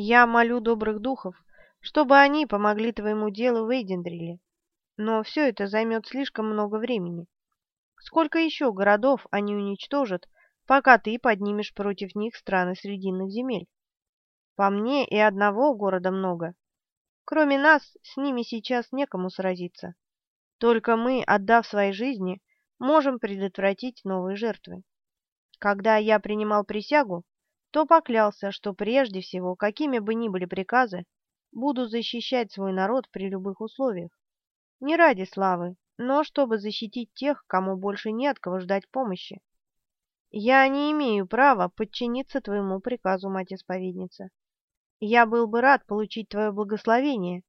Я молю добрых духов, чтобы они помогли твоему делу в Эйдендриле. Но все это займет слишком много времени. Сколько еще городов они уничтожат, пока ты поднимешь против них страны Срединных земель? По мне и одного города много. Кроме нас, с ними сейчас некому сразиться. Только мы, отдав свои жизни, можем предотвратить новые жертвы. Когда я принимал присягу, то поклялся, что прежде всего, какими бы ни были приказы, буду защищать свой народ при любых условиях. Не ради славы, но чтобы защитить тех, кому больше не от кого ждать помощи. Я не имею права подчиниться твоему приказу, мать-исповедница. Я был бы рад получить твое благословение,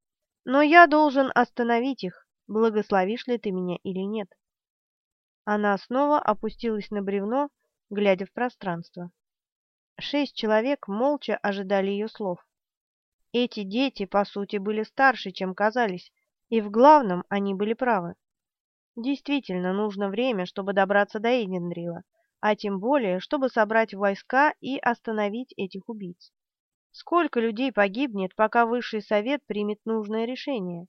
но я должен остановить их, благословишь ли ты меня или нет. Она снова опустилась на бревно, глядя в пространство. Шесть человек молча ожидали ее слов. Эти дети, по сути, были старше, чем казались, и в главном они были правы. Действительно, нужно время, чтобы добраться до Эйдендрила, а тем более, чтобы собрать войска и остановить этих убийц. Сколько людей погибнет, пока Высший Совет примет нужное решение?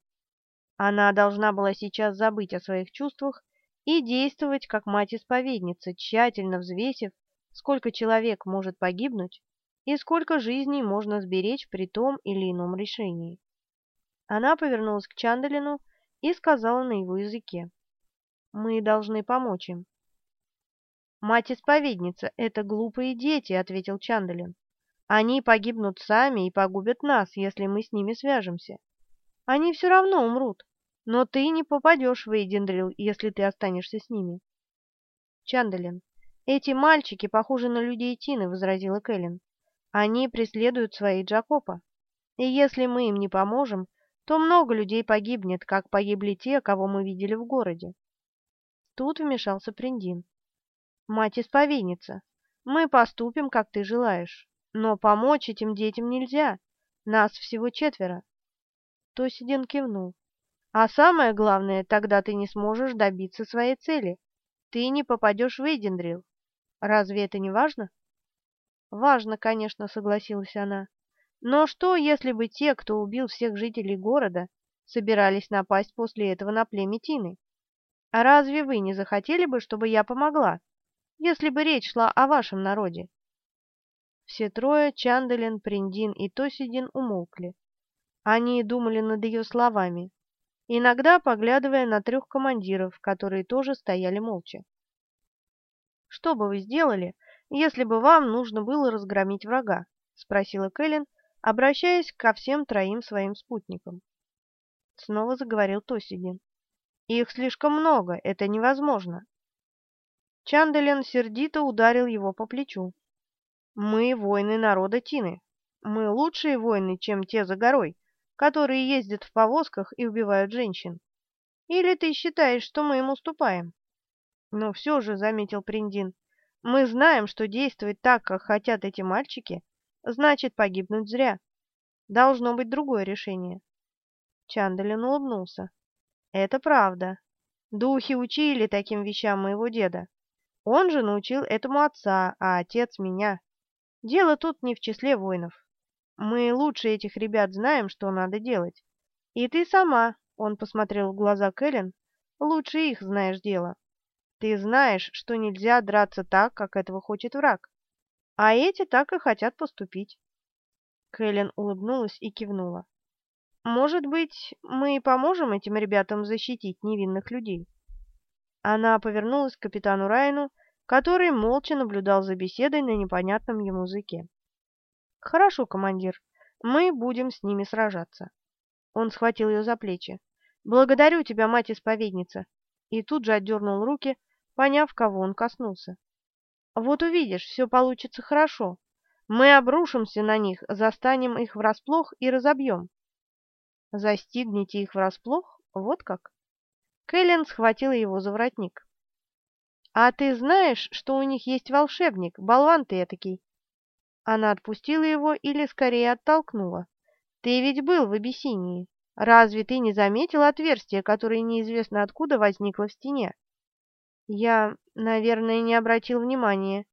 Она должна была сейчас забыть о своих чувствах и действовать как мать-исповедница, тщательно взвесив, сколько человек может погибнуть и сколько жизней можно сберечь при том или ином решении. Она повернулась к Чандалину и сказала на его языке. «Мы должны помочь им». «Мать-исповедница — это глупые дети», — ответил Чандалин. «Они погибнут сами и погубят нас, если мы с ними свяжемся. Они все равно умрут, но ты не попадешь в Эйдендрил, если ты останешься с ними». «Чандалин, эти мальчики похожи на людей Тины», — возразила Кэлен. «Они преследуют свои Джакопа, и если мы им не поможем, то много людей погибнет, как погибли те, кого мы видели в городе. Тут вмешался Приндин. «Мать-исповедница, мы поступим, как ты желаешь, но помочь этим детям нельзя, нас всего четверо». Тосидин кивнул. «А самое главное, тогда ты не сможешь добиться своей цели. Ты не попадешь в Эйдендрил. Разве это не важно?» «Важно, конечно», — согласилась она. Но что, если бы те, кто убил всех жителей города, собирались напасть после этого на племя Тины? А разве вы не захотели бы, чтобы я помогла, если бы речь шла о вашем народе? Все трое, Чандалин, Приндин и Тосидин, умолкли. Они думали над ее словами, иногда поглядывая на трех командиров, которые тоже стояли молча. «Что бы вы сделали, если бы вам нужно было разгромить врага?» — спросила Кэлен, обращаясь ко всем троим своим спутникам. Снова заговорил Тосидин. «Их слишком много, это невозможно». Чанделин сердито ударил его по плечу. «Мы воины народа Тины. Мы лучшие воины, чем те за горой, которые ездят в повозках и убивают женщин. Или ты считаешь, что мы им уступаем?» «Но все же», — заметил Приндин, — «мы знаем, что действовать так, как хотят эти мальчики, значит погибнуть зря. Должно быть другое решение. Чандалин улыбнулся. Это правда. Духи учили таким вещам моего деда. Он же научил этому отца, а отец меня. Дело тут не в числе воинов. Мы лучше этих ребят знаем, что надо делать. И ты сама, он посмотрел в глаза Кэлен, лучше их знаешь дело. Ты знаешь, что нельзя драться так, как этого хочет враг. А эти так и хотят поступить. Кэлен улыбнулась и кивнула. «Может быть, мы и поможем этим ребятам защитить невинных людей?» Она повернулась к капитану Райну, который молча наблюдал за беседой на непонятном ему языке. «Хорошо, командир, мы будем с ними сражаться». Он схватил ее за плечи. «Благодарю тебя, мать-исповедница!» И тут же отдернул руки, поняв, кого он коснулся. Вот увидишь, все получится хорошо. Мы обрушимся на них, застанем их врасплох и разобьем. Застигните их врасплох? Вот как? Кэлен схватила его за воротник. «А ты знаешь, что у них есть волшебник, болван ты этакий?» Она отпустила его или скорее оттолкнула. «Ты ведь был в Абиссинии. Разве ты не заметил отверстие, которое неизвестно откуда возникло в стене?» Я, наверное, не обратил внимания.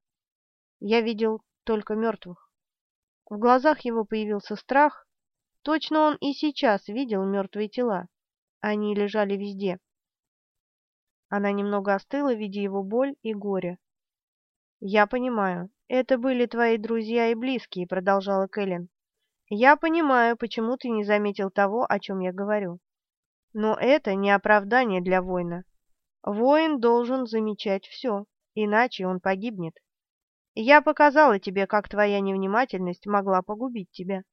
Я видел только мертвых. В глазах его появился страх. Точно он и сейчас видел мертвые тела. Они лежали везде. Она немного остыла, видя его боль и горе. «Я понимаю, это были твои друзья и близкие», — продолжала Кэлен. «Я понимаю, почему ты не заметил того, о чем я говорю. Но это не оправдание для воина. Воин должен замечать все, иначе он погибнет. Я показала тебе, как твоя невнимательность могла погубить тебя».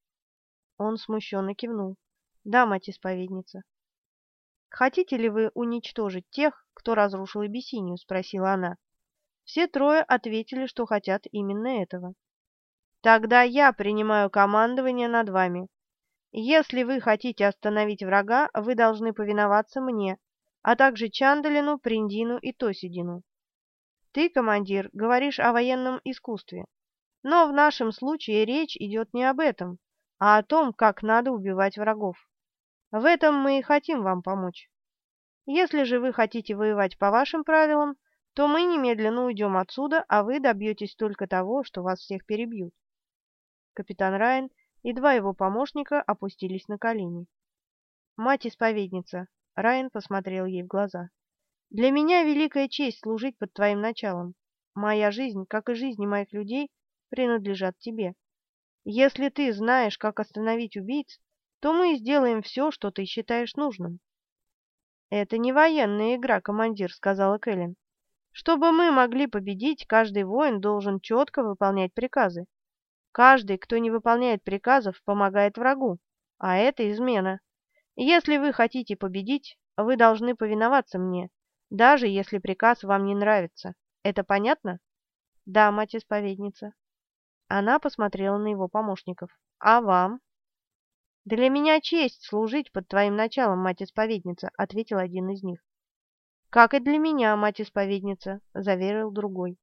Он смущенно кивнул. «Да, мать-исповедница». «Хотите ли вы уничтожить тех, кто разрушил Абиссинию?» — спросила она. Все трое ответили, что хотят именно этого. «Тогда я принимаю командование над вами. Если вы хотите остановить врага, вы должны повиноваться мне, а также Чандалину, Приндину и Тосидину. Ты, командир, говоришь о военном искусстве. Но в нашем случае речь идет не об этом, а о том, как надо убивать врагов. В этом мы и хотим вам помочь. Если же вы хотите воевать по вашим правилам, то мы немедленно уйдем отсюда, а вы добьетесь только того, что вас всех перебьют. Капитан Райан и два его помощника опустились на колени. «Мать-исповедница!» — Райан посмотрел ей в глаза. Для меня великая честь служить под твоим началом. Моя жизнь, как и жизни моих людей, принадлежат тебе. Если ты знаешь, как остановить убийц, то мы сделаем все, что ты считаешь нужным. «Это не военная игра, командир», — сказала Кэлен. «Чтобы мы могли победить, каждый воин должен четко выполнять приказы. Каждый, кто не выполняет приказов, помогает врагу, а это измена. Если вы хотите победить, вы должны повиноваться мне, даже если приказ вам не нравится. Это понятно? Да, мать-исповедница. Она посмотрела на его помощников. А вам? Для меня честь служить под твоим началом, мать-исповедница, ответил один из них. Как и для меня, мать-исповедница, заверил другой.